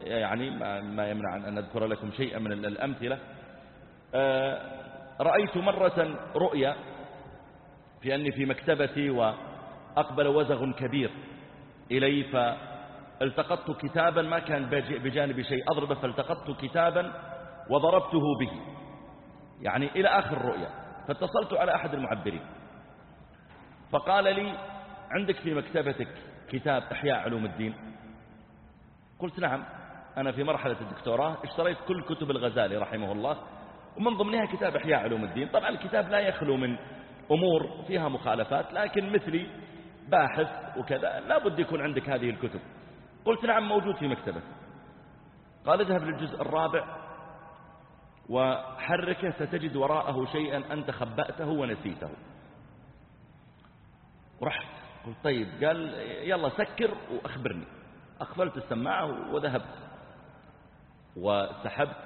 يعني ما يمنع أن أذكر لكم شيئا من الأمثلة. آه، رأيت مرة رؤيا في أني في مكتبتي وأقبل وزغ كبير إلي فالتقطت كتابا ما كان بجانب شيء. أضربه فالتقطت كتابا وضربته به. يعني إلى آخر الرؤيا فاتصلت على أحد المعبرين. فقال لي عندك في مكتبتك كتاب إحياء علوم الدين؟ قلت نعم أنا في مرحلة الدكتوراه اشتريت كل كتب الغزالي رحمه الله ومن ضمنها كتاب إحياء علوم الدين. طبعا الكتاب لا يخلو من أمور فيها مخالفات لكن مثلي باحث وكذا لا بد يكون عندك هذه الكتب. قلت نعم موجود في مكتبة قال اذهب للجزء الرابع وحركه ستجد وراءه شيئا أنت خبأته ونسيته. رحت قلت طيب قال يلا سكر وأخبرني. أقفلت السماعة وذهبت. وسحبت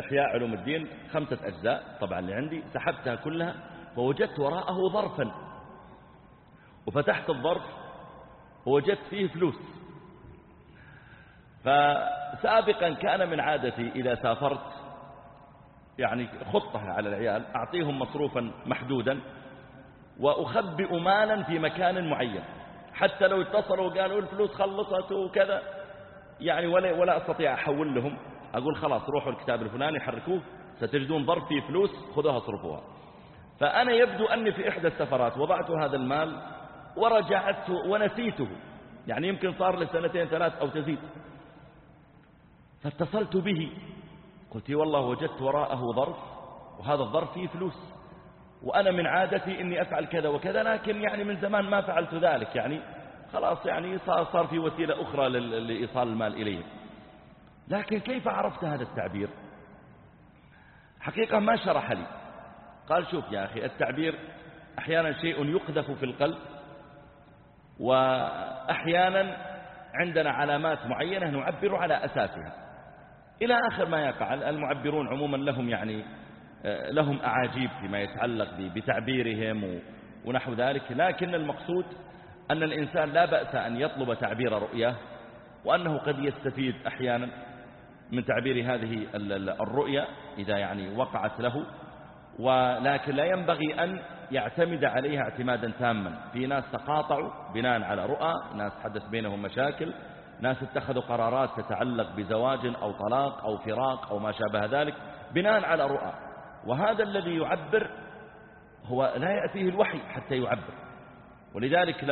إحياء علوم الدين خمسة أجزاء طبعا اللي عندي. سحبتها كلها فوجدت وراءه ظرفا. وفتحت الظرف ووجدت فيه فلوس. فسابقا كان من عادتي إذا سافرت يعني خطة على العيال أعطيهم مصروفا محدودا وأخبئ مالا في مكان معين. حتى لو اتصلوا وقالوا الفلوس خلصت وكذا. يعني ولا, ولا أستطيع أحول لهم. أقول خلاص روحوا الكتاب الفلاني حركوه ستجدون ظرف فيه فلوس خذوها صرفوها فأنا يبدو أني في إحدى السفرات وضعت هذا المال ورجعت ونسيته. يعني يمكن صار لسنتين ثلاث أو تزيد. فاتصلت به. قلت والله وجدت وراءه ظرف وهذا الظرف فيه فلوس. وأنا من عادتي إني أفعل كذا وكذا لكن يعني من زمان ما فعلت ذلك. يعني خلاص يعني صار, صار في وسيلة أخرى لإيصال المال إليه لكن كيف عرفت هذا التعبير؟ حقيقة ما شرح لي. قال شوف يا أخي التعبير أحيانا شيء يقذف في القلب وأحيانا عندنا علامات معينة نعبر على أساسها. إلى آخر ما يقع المعبرون عموما لهم يعني لهم أعاجيب فيما يتعلق بتعبيرهم ونحو ذلك. لكن المقصود أن الإنسان لا بأس أن يطلب تعبير رؤياه وأنه قد يستفيد أحيانا من تعبير هذه الرؤيا إذا يعني وقعت له ولكن لا ينبغي أن يعتمد عليها اعتمادا تاما. في ناس تقاطعوا بناء على رؤى ناس حدث بينهم مشاكل ناس اتخذوا قرارات تتعلق بزواج أو طلاق أو فراق أو ما شابه ذلك بناء على رؤى. وهذا الذي يعبر هو لا يأتيه الوحي حتى يعبر. ولذلك لما